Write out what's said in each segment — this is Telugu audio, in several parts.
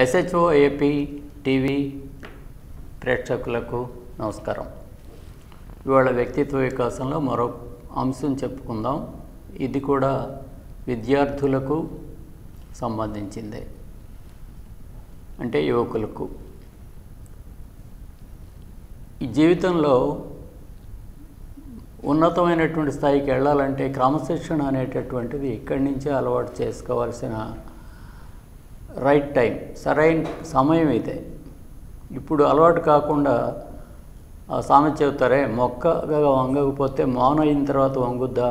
ఎస్హెచ్ఓ ఏపీ టీవీ ప్రేక్షకులకు నమస్కారం. ఇవాళ వ్యక్తిత్వ వికాసంలో మరో అంశం చెప్పుకుందాం. ఇది కూడా విద్యార్థులకు సంబంధించిందే. అంటే యువకులకు. ఈ జీవితంలో ఉన్నతమైనటువంటి స్థాయికి వెళ్ళాలంటే క్రమశిక్షణ అనేటటువంటిది ఇక్కడి నుంచే అలవాటు చేసుకోవాల్సిన రైట్ టైం సరైన సమయం అయితే. ఇప్పుడు అలవాటు కాకుండా ఆ సామెత చెబుతారే మొక్కగా వంగకపోతే మౌనం అయిన తర్వాత వంగుద్దా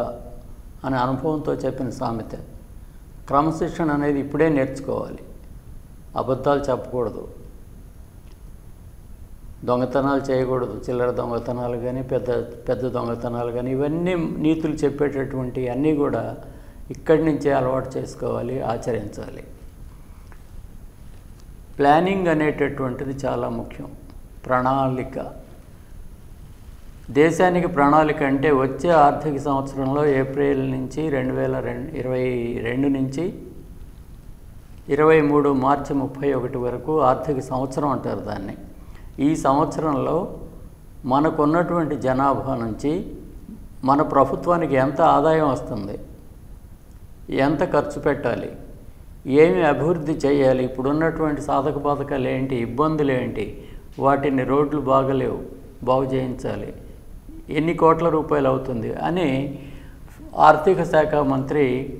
అనే అనుభవంతో చెప్పిన సామెత. క్రమశిక్షణ అనేది ఇప్పుడే నేర్చుకోవాలి. అబద్ధాలు చెప్పకూడదు. దొంగతనాలు చేయకూడదు. చిల్లర దొంగతనాలు కానీ పెద్ద పెద్ద దొంగతనాలు కానీ ఇవన్నీ నీతులు చెప్పేటటువంటి అన్నీ కూడా ఇక్కడి నుంచే అలవాటు చేసుకోవాలి ఆచరించాలి. ప్లానింగ్ అనేటటువంటిది చాలా ముఖ్యం. ప్రణాళిక. దేశానికి ప్రణాళిక అంటే వచ్చే ఆర్థిక సంవత్సరంలో ఏప్రిల్ నుంచి రెండు వేల రెండు ఇరవై రెండు నుంచి ఇరవై మూడు మార్చి ముప్పై ఒకటి వరకు ఆర్థిక సంవత్సరం అంటారు దాన్ని. ఈ సంవత్సరంలో మనకున్నటువంటి జనాభా నుంచి మన ప్రభుత్వానికి ఎంత ఆదాయం వస్తుంది? ఎంత ఖర్చు పెట్టాలి? ఏమి అభివృద్ధి చేయాలి? ఇప్పుడున్నటువంటి సాధక బాధకాలు ఏంటి? ఇబ్బందులు ఏంటి? వాటిని రోడ్లు బాగలేవు. బాగు చేయించాలి. ఎన్ని కోట్ల రూపాయలు అవుతుంది అని ఆర్థిక శాఖ మంత్రి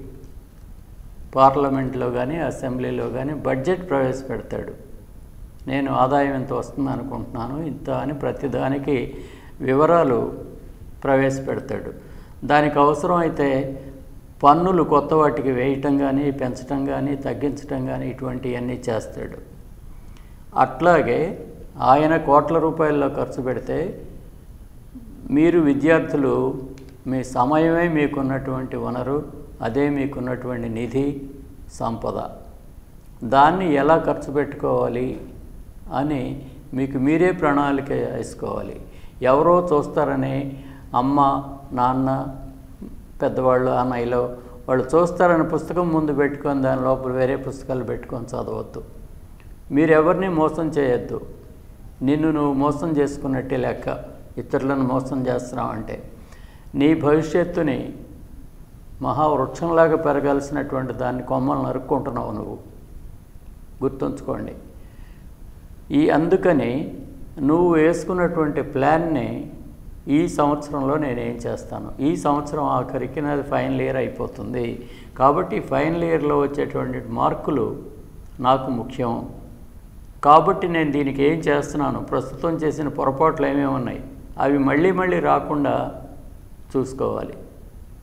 పార్లమెంట్లో కానీ అసెంబ్లీలో కానీ బడ్జెట్ ప్రవేశపెడతాడు. నేను ఆదాయం ఎంత వస్తుంది అనుకుంటున్నాను? ఇంత అని ప్రతిదానికి వివరాలు ప్రవేశపెడతాడు. దానికి అవసరం అయితే పన్నులు కొత్త వాటికి వేయటం కానీ పెంచటం కానీ తగ్గించటం కానీ ఇటువంటివన్నీ చేస్తాడు. అట్లాగే ఆయన కోట్ల రూపాయల్లో ఖర్చు పెడితే మీరు విద్యార్థులు మీ సమయమే మీకున్నటువంటి వనరు అదే మీకున్నటువంటి నిధి సంపద. దాన్ని ఎలా ఖర్చు పెట్టుకోవాలి అని మీకు మీరే ప్రణాళిక వేసుకోవాలి. ఎవరో చూస్తారని అమ్మ నాన్న పెద్దవాళ్ళు అన్నయ్యలో వాళ్ళు చూస్తారని పుస్తకం ముందు పెట్టుకొని దాని లోపల వేరే పుస్తకాలు పెట్టుకొని చదవద్దు. మీరు ఎవరిని మోసం చేయొద్దు. నిన్ను నువ్వు మోసం చేసుకున్నట్టే లెక్క ఇతరులను మోసం చేస్తున్నావు అంటే నీ భవిష్యత్తుని మహావృక్షంలాగా పెరగాల్సినటువంటి దాన్ని కొమ్మలు నరుక్కుంటున్నావు నువ్వు. గుర్తుంచుకోండి. ఈ అందుకని నువ్వు వేసుకున్నటువంటి ప్లాన్ని ఈ సంవత్సరంలో నేనేం చేస్తాను? ఈ సంవత్సరం ఆఖరికి నాది ఫైనల్ ఇయర్ అయిపోతుంది. కాబట్టి ఫైనల్ ఇయర్లో వచ్చేటువంటి మార్కులు నాకు ముఖ్యం. కాబట్టి నేను దీనికి ఏం చేస్తున్నాను? ప్రస్తుతం చేసిన పొరపాట్లు ఏమేమి ఉన్నాయి? అవి మళ్ళీ మళ్ళీ రాకుండా చూసుకోవాలి.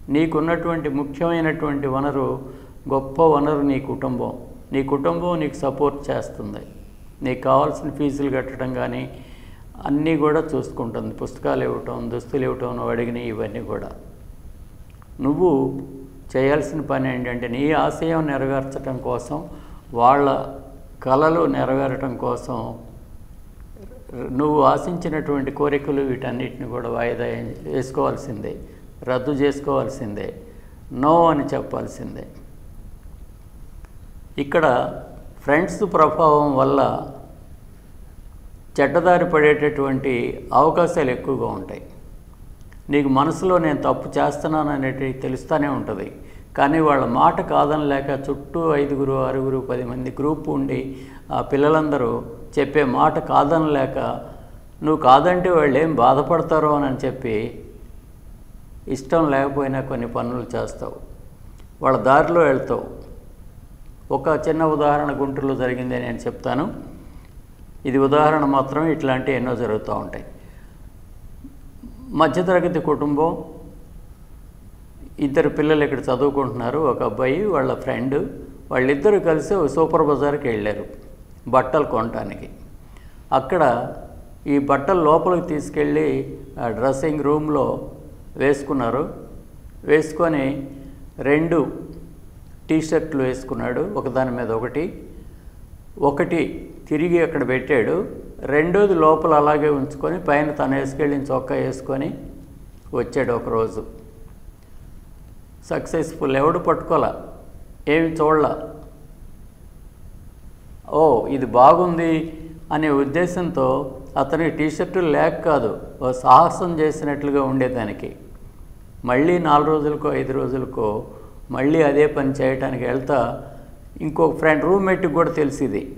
నీకున్నటువంటి ముఖ్యమైనటువంటి వనరు గొప్ప వనరు నీ కుటుంబం. నీ కుటుంబం నీకు సపోర్ట్ చేస్తుంది. నీకు కావాల్సిన ఫీజులు కట్టడం కానీ అన్నీ కూడా చూసుకుంటుంది. పుస్తకాలు ఇవ్వటం దుస్తులు ఇవ్వటం నువ్వు అడిగినవి ఇవన్నీ కూడా. నువ్వు చేయాల్సిన పని ఏంటంటే నీ ఆశయం నెరవేర్చడం కోసం వాళ్ళ కళలు నెరవేరటం కోసం నువ్వు ఆశించినటువంటి కోరికలు వీటన్నిటిని కూడా వాయిదా వేసుకోవాల్సిందే రద్దు చేసుకోవాల్సిందే నో అని చెప్పాల్సిందే. ఇక్కడ ఫ్రెండ్స్ ప్రభావం వల్ల చెడ్డదారి పడేటటువంటి అవకాశాలు ఎక్కువగా ఉంటాయి. నీకు మనసులో నేను తప్పు చేస్తున్నాను అనేటివి తెలుస్తూనే ఉంటుంది. కానీ వాళ్ళ మాట కాదనలేక చుట్టూ ఐదుగురు ఆరుగురు పది మంది గ్రూప్ ఉండి ఆ పిల్లలందరూ చెప్పే మాట కాదనలేక నువ్వు కాదంటే వాళ్ళు ఏం బాధపడతారో అని చెప్పి ఇష్టం లేకపోయినా కొన్ని పనులు చేస్తావు. వాళ్ళ దారిలో వెళ్తావు. ఒక చిన్న ఉదాహరణ గుంటూరులో జరిగింది నేను చెప్తాను. ఇది ఉదాహరణ మాత్రం ఇట్లాంటి ఎన్నో జరుగుతూ ఉంటాయి. మధ్యతరగతి కుటుంబం ఇద్దరు పిల్లలు ఇక్కడ చదువుకుంటున్నారు ఒక అబ్బాయి వాళ్ళ ఫ్రెండ్ వాళ్ళిద్దరూ కలిసి ఒక సూపర్ బజార్కి వెళ్ళారు బట్టలు కొనటానికి. అక్కడ ఈ బట్టలు లోపలికి తీసుకెళ్ళి ఆ డ్రెస్సింగ్ రూమ్లో వేసుకున్నారు. వేసుకొని రెండు టీ షర్ట్లు వేసుకున్నాడు ఒకదాని మీద ఒకటి. ఒకటి తిరిగి అక్కడ పెట్టాడు. రెండోది లోపల అలాగే ఉంచుకొని పైన తను వేసుకెళ్ళిన చొక్కా వేసుకొని వచ్చాడు ఒకరోజు. సక్సెస్ఫుల్. ఎవడు పట్టుకోలే? ఏమి చూడలా? ఓ ఇది బాగుంది అనే ఉద్దేశంతో అతని టీషర్టు లేక కాదు ఓ సాహసం చేసినట్లుగా ఉండేదానికి. మళ్ళీ నాలుగు రోజులకో ఐదు రోజులకో మళ్ళీ అదే పని చేయటానికి వెళ్తా ఇంకో ఫ్రెండ్ రూమ్మేట్కి కూడా తెలిసింది.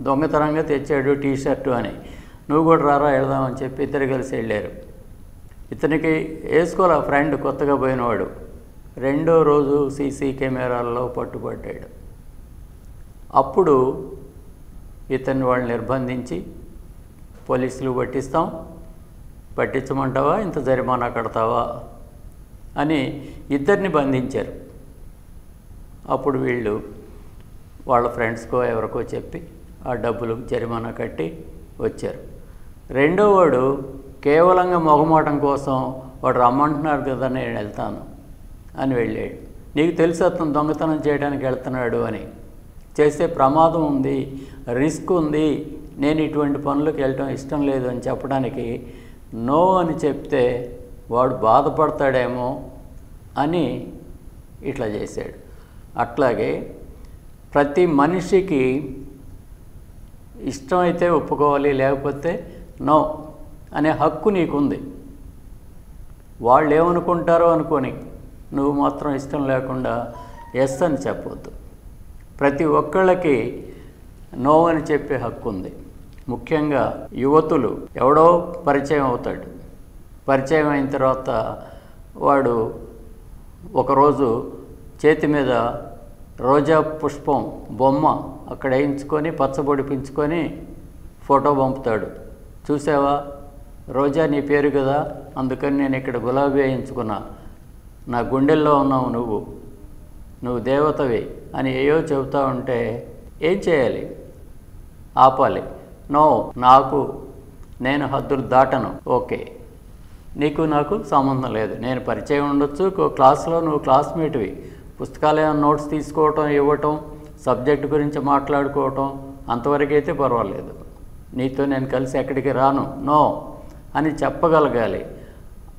దొంగతనంగా తెచ్చాడు టీ షర్టు అని. నువ్వు కూడా రారా వెళదామని చెప్పి ఇద్దరు కలిసి వెళ్ళారు. ఇతనికి వేసుకోలే ఫ్రెండ్ కొత్తగా పోయినవాడు. రెండో రోజు సీసీ కెమెరాల్లో పట్టుబడ్డాడు. అప్పుడు ఇతన్ని వాళ్ళు నిర్బంధించి పోలీసులు పట్టిస్తాం. పట్టించమంటావా? ఇంత జరిమానా కడతావా? అని ఇద్దరిని బంధించారు. అప్పుడు వీళ్ళు వాళ్ళ ఫ్రెండ్స్కో ఎవరికో చెప్పి ఆ డబ్బులు జరిమానా కట్టి వచ్చారు. రెండో వాడు కేవలంగా మొగమాటం కోసం వాడు రమ్మంటున్నారు కదా నేను వెళ్తాను అని వెళ్ళాడు. నీకు తెలుసు అతను దొంగతనం చేయడానికి వెళ్తున్నాడు అని. చేసే ప్రమాదం ఉంది రిస్క్ ఉంది నేను ఇటువంటి పనులకు వెళ్ళటం ఇష్టం లేదు అని చెప్పడానికి నో అని చెప్తే వాడు బాధపడతాడేమో అని ఇట్లా చేశాడు. అట్లాగే ప్రతి మనిషికి ఇష్టమైతే ఒప్పుకోవాలి లేకపోతే నో అనే హక్కు నీకుంది. వాళ్ళు ఏమనుకుంటారో అనుకొని నువ్వు మాత్రం ఇష్టం లేకుండా ఎస్ అని చెప్పవద్దు ప్రతి ఒక్కళ్ళకి నో అని చెప్పే హక్కు ఉంది ముఖ్యంగా యువతులు ఎవడో పరిచయం అవుతాడు. పరిచయం అయిన తర్వాత వాడు ఒకరోజు చేతి మీద రోజా పుష్పం బొమ్మ అక్కడ వేయించుకొని పచ్చబొడిపించుకొని ఫోటో పంపుతాడు. చూసావా? రోజా నీ పేరు కదా? అందుకని నేను ఇక్కడ గులాబీ వేయించుకున్నా. నా గుండెల్లో ఉన్నావు నువ్వు. నువ్వు దేవతవి అని ఏయో చెబుతా ఉంటే ఏం చేయాలి? ఆపాలి. నో నాకు నేను హద్దులు దాటను. ఓకే. నీకు నాకు సంబంధం లేదు. నేను పరిచయం ఉండొచ్చు క్లాస్లో నువ్వు క్లాస్మేట్వి. పుస్తకాలయం నోట్స్ తీసుకోవటం ఇవ్వటం సబ్జెక్ట్ గురించి మాట్లాడుకోవటం అంతవరకు అయితే పర్వాలేదు. నీతో నేను కలిసి ఎక్కడికి రాను. నో అని చెప్పగలగాలి.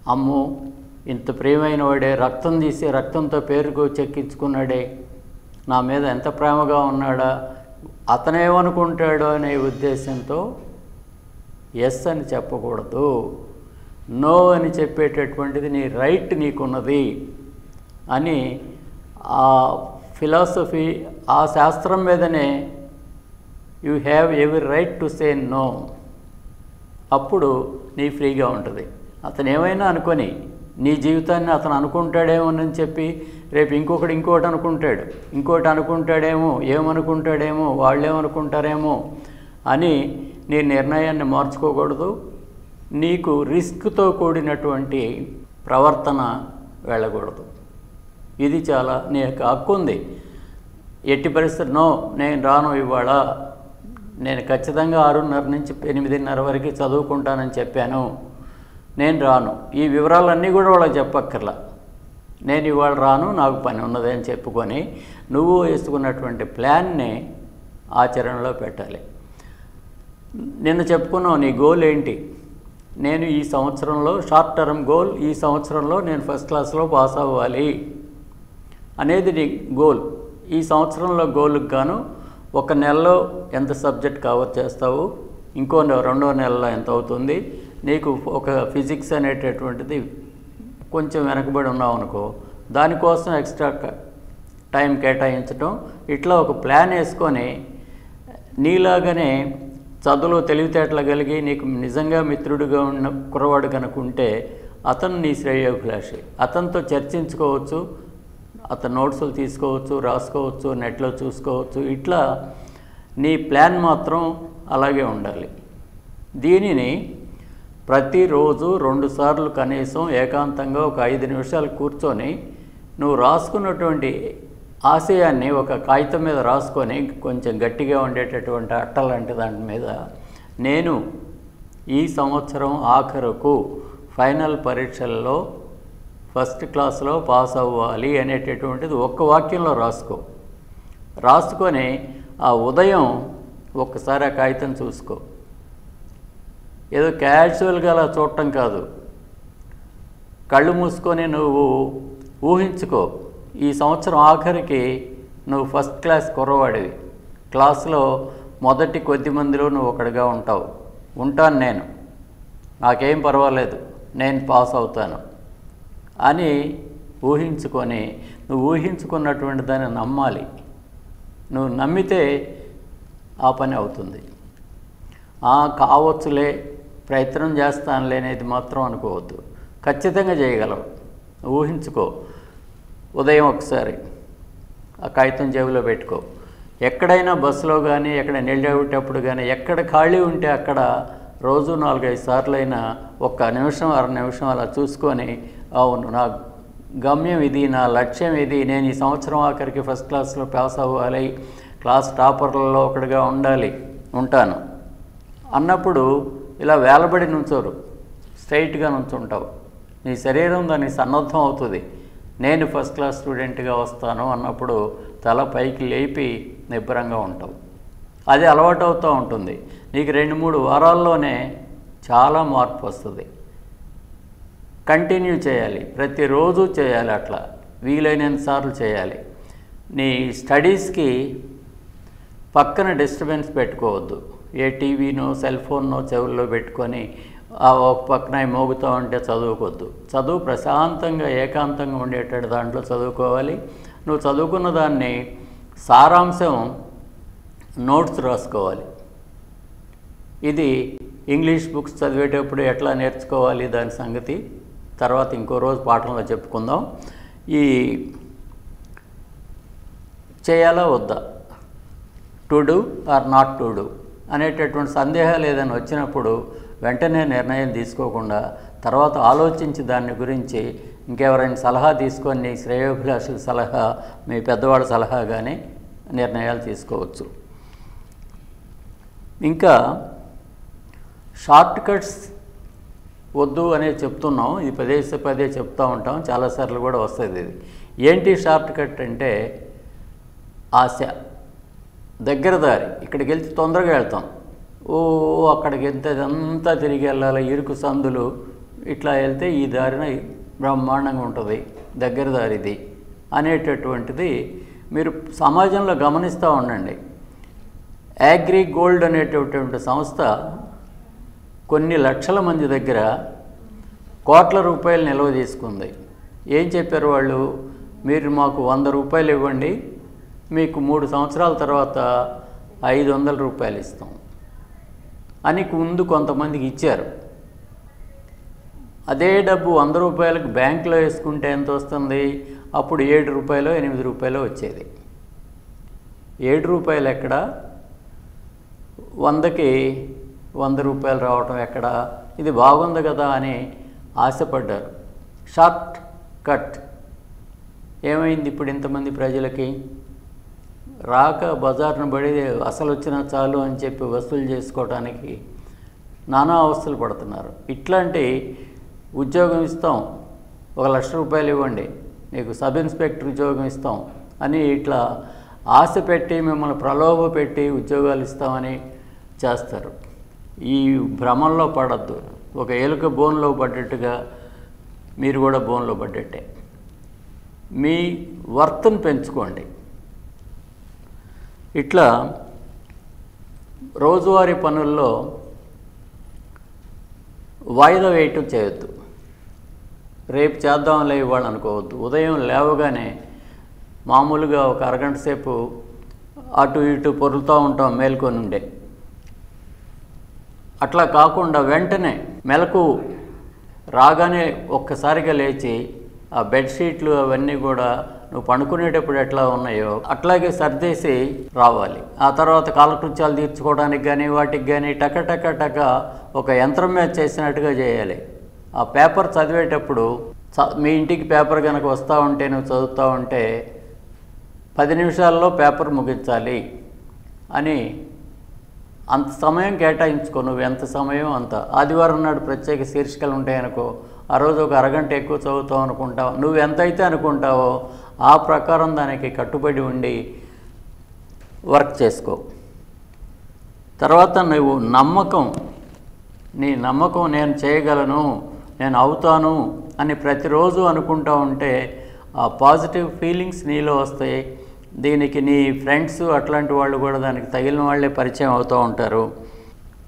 అమ్ము ఇంత ప్రియమైన వాడే రక్తం తీసి రక్తంతో పేరుకు చెక్కించుకున్నాడే. నా మీద ఎంత ప్రేమగా ఉన్నాడా? అతనేమనుకుంటాడో అనే ఉద్దేశంతో ఎస్ అని చెప్పకూడదు. నో అని చెప్పేటటువంటిది నీ రైట్ నీకున్నది అని ఆ ఫిలాసఫీ ఆ శాస్త్రం మీదనే you have every right to say no అప్పుడు నీ ఫ్రీగా ఉంటుంది. అతను ఏమైనా అనుకొని నీ జీవితాన్ని అతను అనుకుంటాడేమోనని చెప్పి రేపు ఇంకొకటి ఇంకోటి అనుకుంటాడు. ఇంకోటి అనుకుంటాడేమో ఏమనుకుంటాడేమో వాళ్ళేమనుకుంటారేమో అని నీ నిర్ణయాన్ని మార్చుకోకూడదు. నీకు రిస్క్తో కూడినటువంటి ప్రవర్తన వెళ్ళకూడదు. ఇది చాలా నీ యొక్క హక్కు ఉంది ఎట్టి పరిస్థితి నో నేను రాను ఇవాళ. నేను ఖచ్చితంగా ఆరున్నర నుంచి ఎనిమిదిన్నర వరకు చదువుకుంటానని చెప్పాను. నేను రాను. ఈ వివరాలన్నీ కూడా వాళ్ళకి చెప్పక్కర్లా. నేను ఇవాళ రాను నాకు పని ఉన్నది అని చెప్పుకొని నువ్వు వేసుకున్నటువంటి ప్లాన్ని ఆచరణలో పెట్టాలి. నిన్న చెప్పుకున్నావు నీ గోల్ ఏంటి? నేను ఈ సంవత్సరంలో షార్ట్ టర్మ్ గోల్ ఈ సంవత్సరంలో నేను ఫస్ట్ క్లాస్లో పాస్ అవ్వాలి. అనేది నీ గోల్. ఈ సంవత్సరంలో గోల్కి గాను ఒక నెలలో ఎంత సబ్జెక్ట్ కవర్ చేస్తావు? ఇంకో రెండో నెలలో ఎంత అవుతుంది? నీకు ఒక ఫిజిక్స్ అనేటటువంటిది కొంచెం వెనకబడి ఉన్నావు అనుకో దానికోసం ఎక్స్ట్రా టైం కేటాయించడం ఇట్లా ఒక ప్లాన్ వేసుకొని నీలాగానే చదువులో తెలివితేటలు కలిగి నీకు నిజంగా మిత్రుడిగా ఉన్న కుర్రవాడు కనుకుంటే అతను నీ శ్రేయోభిలాషి. అతనితో చర్చించుకోవచ్చు అతని నోట్సులు తీసుకోవచ్చు రాసుకోవచ్చు నెట్లో చూసుకోవచ్చు ఇట్లా నీ ప్లాన్ మాత్రం అలాగే ఉండాలి. దీనిని ప్రతిరోజు రెండుసార్లు కనీసం ఏకాంతంగా ఒక ఐదు నిమిషాలు కూర్చొని నువ్వు రాసుకున్నటువంటి ఆశయాన్ని ఒక కాగితం మీద రాసుకొని కొంచెం గట్టిగా ఉండేటటువంటి అట్ట లాంటి దాని మీద నేను ఈ సంవత్సరం ఆఖరుకు ఫైనల్ పరీక్షల్లో ఫస్ట్ క్లాస్లో పాస్ అవ్వాలి అనేటటువంటిది ఒక్క వాక్యంలో రాసుకో. రాసుకొని ఆ ఉదయం ఒక్కసారి ఆ కాగితం చూసుకో. ఏదో క్యాజువల్గా అలా చూడటం కాదు. కళ్ళు మూసుకొని నువ్వు ఊహించుకో. ఈ సంవత్సరం ఆఖరికి నువ్వు ఫస్ట్ క్లాస్ కుర్రవాడివి. క్లాస్లో మొదటి కొద్ది మందిలో నువ్వు ఒకటిగా ఉంటావు. ఉంటాను నేను. నాకేం పర్వాలేదు. నేను పాస్ అవుతాను. అని ఊహించుకొని నువ్వు ఊహించుకున్నటువంటి దాన్ని నమ్మాలి. నువ్వు నమ్మితే ఆ పని అవుతుంది. "ఆ, కావచ్చులే ప్రయత్నం చేస్తానులే అనేది మాత్రం అనుకోవద్దు. ఖచ్చితంగా చేయగలవు. ఊహించుకో. ఉదయం ఒకసారి ఆ కాగితం జేబులో పెట్టుకో. ఎక్కడైనా బస్సులో కానీ ఎక్కడ నిలబెట్టేటప్పుడు కానీ ఎక్కడ ఖాళీ ఉంటే అక్కడ రోజు నాలుగైదు సార్లైనా ఒక్క నిమిషం అర నిమిషం అలా చూసుకొని అవును నా గమ్యం ఇది నా లక్ష్యం ఇది. నేను ఈ సంవత్సరం ఆఖరికి ఫస్ట్ క్లాస్లో పాస్ అవ్వాలి. క్లాస్ టాపర్లలో ఒకటిగా ఉండాలి. ఉంటాను. అన్నప్పుడు ఇలా వేలబడి నుంచోరు. స్ట్రైట్గా నుంచుంటావు. నీ శరీరం దానికి సన్నద్ధం అవుతుంది. నేను ఫస్ట్ క్లాస్ స్టూడెంట్గా వస్తాను అన్నప్పుడు తల పైకి లేపి నిబ్బరంగా ఉంటావు. అది అలవాటు అవుతూ ఉంటుంది. నీకు రెండు మూడు వారాల్లోనే చాలా మార్పు వస్తుంది. కంటిన్యూ చేయాలి. ప్రతిరోజు చేయాలి అట్లా. వీలైనంత సార్లు చేయాలి. నీ స్టడీస్కి పక్కన డిస్టర్బెన్స్ పెట్టుకోవద్దు. ఏ టీవీనో సెల్ ఫోన్నో చెవుల్లో పెట్టుకొని ఆ ఒక పక్కన మోగుతూ ఉంటే చదువుకోవద్దు చదువు ప్రశాంతంగా ఏకాంతంగా ఉండేటట్టు దాంట్లో చదువుకోవాలి. నువ్వు చదువుకున్న దాన్ని సారాంశం నోట్స్ రాసుకోవాలి. ఇది ఇంగ్లీష్ బుక్స్ చదివేటప్పుడు ఎట్లా నేర్చుకోవాలి దాని సంగతి? తర్వాత ఇంకో రోజు పాఠంలో చెప్పుకుందాం. ఈ చేయాలా వద్దా? To do or not to do? అనేటటువంటి సందేహాలు ఏదైనా వచ్చినప్పుడు వెంటనే నిర్ణయం తీసుకోకుండా తర్వాత ఆలోచించి దాని గురించి ఇంకెవరైనా సలహా తీసుకొని నీ శ్రేయోభిలాషుల సలహా మీ పెద్దవాళ్ళ సలహా కానీ నిర్ణయాలు తీసుకోవచ్చు. ఇంకా షార్ట్ కట్స్ వద్దు అనేది చెప్తున్నాం ఇది పదే పదే చెప్తూ ఉంటాం చాలాసార్లు కూడా వస్తుంది ఇది. ఏంటి షార్ట్ కట్ అంటే ఆశ దగ్గర దారి ఇక్కడికి వెళ్తే తొందరగా వెళ్తాం. ఓ అక్కడికి వెళ్తే అంతా తిరిగి వెళ్ళాలి ఇరుకు సందులు ఇట్లా వెళ్తే ఈ దారిన బ్రహ్మాండంగా ఉంటుంది దగ్గర దారిది అనేటటువంటిది మీరు సమాజంలో గమనిస్తూ ఉండండి. యాగ్రీ గోల్డ్ అనేటటువంటి సంస్థ కొన్ని లక్షల మంది దగ్గర కోట్ల రూపాయలు నిల్వ తీసుకుంది. ఏం చెప్పారు వాళ్ళు? మీరు మాకు వంద రూపాయలు ఇవ్వండి మీకు మూడు సంవత్సరాల తర్వాత ఐదు వందల రూపాయలు ఇస్తాం అని ముందు కొంతమందికి ఇచ్చారు. అదే డబ్బు వంద రూపాయలకు బ్యాంకులో వేసుకుంటే ఎంత వస్తుంది? అప్పుడు ఏడు రూపాయలు ఎనిమిది రూపాయలు వచ్చేది. ఏడు రూపాయలు ఎక్కడ? వందకి వంద రూపాయలు రావటం ఎక్కడ? ఇది బాగుంది కదా అని ఆశపడ్డారు. Shortcut. ఏమైంది ఇప్పుడు ఇంతమంది ప్రజలకి? రాక బజార్ను పడి అసలు వచ్చినా చాలు అని చెప్పి వసూలు చేసుకోవడానికి నానా అవస్థలు పడుతున్నారు. ఇట్లాంటి ఉద్యోగం ఇస్తాం. ఒక లక్ష రూపాయలు ఇవ్వండి. నీకు సబ్ ఇన్స్పెక్టర్ ఉద్యోగం ఇస్తాం అని ఇట్లా ఆశ పెట్టి మిమ్మల్ని ప్రలోభ పెట్టి ఉద్యోగాలు ఇస్తామని చేస్తారు. ఈ భ్రమంలో పడద్దు. ఒక ఎలుక బోన్లో పడ్డట్టుగా మీరు కూడా బోన్లో పడ్డట్టే. మీ వర్త్ను పెంచుకోండి. ఇట్లా రోజువారీ పనుల్లో వాయిదా వేయటం చేయొద్దు. రేపు చేద్దాంలే ఇవాళ అనుకోవద్దు. ఉదయం లేవగానే మామూలుగా ఒక అరగంట సేపు అటు ఇటు పొరులుతూ ఉంటాం మేల్కొని ఉండే. అట్లా కాకుండా వెంటనే మెలకు రాగానే ఒక్కసారిగా లేచి ఆ బెడ్షీట్లు అవన్నీ కూడా నువ్వు పండుకునేటప్పుడు ఎట్లా ఉన్నాయో అట్లాగే సర్దేసి రావాలి. ఆ తర్వాత కాలకృత్యాలు తీర్చుకోవడానికి కానీ వాటికి కానీ టక టక టక ఒక యంత్రం మీద చేసినట్టుగా చేయాలి. ఆ పేపర్ చదివేటప్పుడు మీ ఇంటికి పేపర్ కనుక వస్తూ ఉంటే నువ్వు చదువుతూ ఉంటే పది నిమిషాల్లో పేపర్ ముగించాలి అని అంత సమయం కేటాయించుకో నువ్వు ఎంత సమయం అంత. ఆదివారం నాడు ప్రత్యేక శీర్షికలు ఉంటాయనుకో ఆ రోజు ఒక అరగంట ఎక్కువ చదువుతావు అనుకుంటావు. నువ్వు ఎంత అయితే అనుకుంటావో ఆ ప్రకారం దానికి కట్టుబడి ఉండి వర్క్ చేసుకో. తర్వాత నువ్వు నమ్మకం నీ నమ్మకం నేను చేయగలను నేను అవుతాను అని ప్రతిరోజు అనుకుంటా ఉంటే ఆ పాజిటివ్ ఫీలింగ్స్ నీలో వస్తాయి. దీనికి నీ ఫ్రెండ్స్ అట్లాంటి వాళ్ళు కూడా దానికి తగిలిన వాళ్ళే పరిచయం అవుతూ ఉంటారు.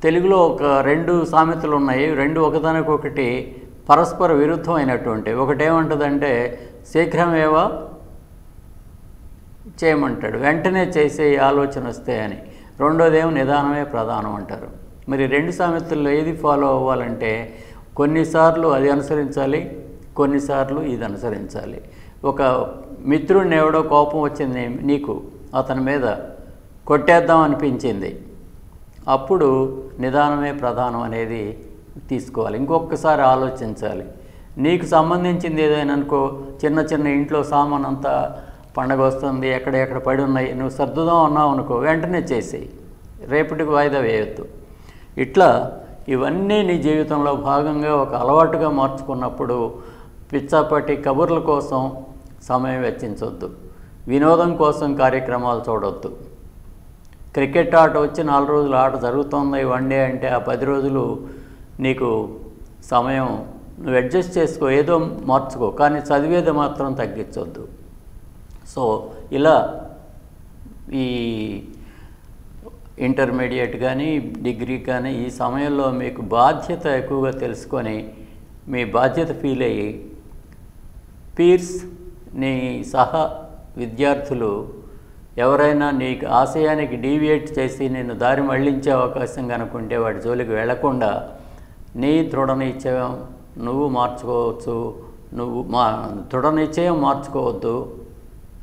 తెలుగులో ఒక రెండు సామెతలు ఉన్నాయి. రెండు ఒకదానికొకటి పరస్పర విరుద్ధమైనటువంటి. ఒకటేమంటుందంటే శీఘ్రమేవా చేయమంటాడు. వెంటనే చేసే ఆలోచన వస్తే అని. రెండోదేమో నిదానమే ప్రధానం అంటారు. మరి రెండు సామెతల్లో ఏది ఫాలో అవ్వాలంటే కొన్నిసార్లు అది అనుసరించాలి కొన్నిసార్లు ఇది అనుసరించాలి. ఒక మిత్రుడిని ఎవడో కోపం వచ్చింది నీకు అతని మీద కొట్టేద్దాం అనిపించింది. అప్పుడు నిదానమే ప్రధానం అనేది తీసుకోవాలి. ఇంకొకసారి ఆలోచించాలి. నీకు సంబంధించింది ఏదైనా అనుకో చిన్న చిన్న ఇంట్లో సామాన్ అంతా పండగ వస్తుంది ఎక్కడ ఎక్కడ పడి ఉన్నాయి నువ్వు సర్దుదాం అన్నావు అనుకో వెంటనే చేసేయి. రేపటికి వాయిదా వేయొద్దు. ఇట్లా ఇవన్నీ నీ జీవితంలో భాగంగా ఒక అలవాటుగా మార్చుకున్నప్పుడు పిచ్చాపట్టి కబుర్ల కోసం సమయం వెచ్చించవద్దు వినోదం కోసం కార్యక్రమాలు చూడొద్దు. క్రికెట్ ఆట వచ్చి నాలుగు రోజులు ఆట జరుగుతుంది. వన్ డే అంటే ఆ పది రోజులు నీకు సమయం నువ్వు అడ్జస్ట్ చేసుకో ఏదో మార్చుకో కానీ చదివేది మాత్రం తగ్గించవద్దు సో ఇలా ఈ ఇంటర్మీడియట్ కానీ డిగ్రీ కానీ ఈ సమయంలో మీకు బాధ్యత ఎక్కువగా తెలుసుకొని మీ బాధ్యత ఫీల్ అయ్యి పీర్స్ నీ సహా విద్యార్థులు ఎవరైనా నీకు ఆశయానికి డీవియేట్ చేసి నేను దారి మళ్ళించే అవకాశం కనుకుంటే వాడి జోలికి వెళ్ళకుండా నీ దృఢ నిశ్చయం నువ్వు మార్చుకోవచ్చు. నువ్వు మా దృఢ నిశ్చయం మార్చుకోవద్దు.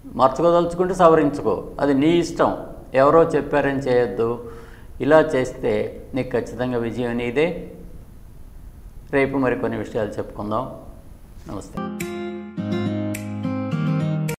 మార్చుకోదలుచుకుంటే సవరించుకో. అది నీ ఇష్టం. ఎవరో చెప్పారని చేయొద్దు. ఇలా చేస్తే నీకు ఖచ్చితంగా విజయం నీదే. రేపు మరికొన్ని విషయాలు చెప్పుకుందాం. నమస్తే.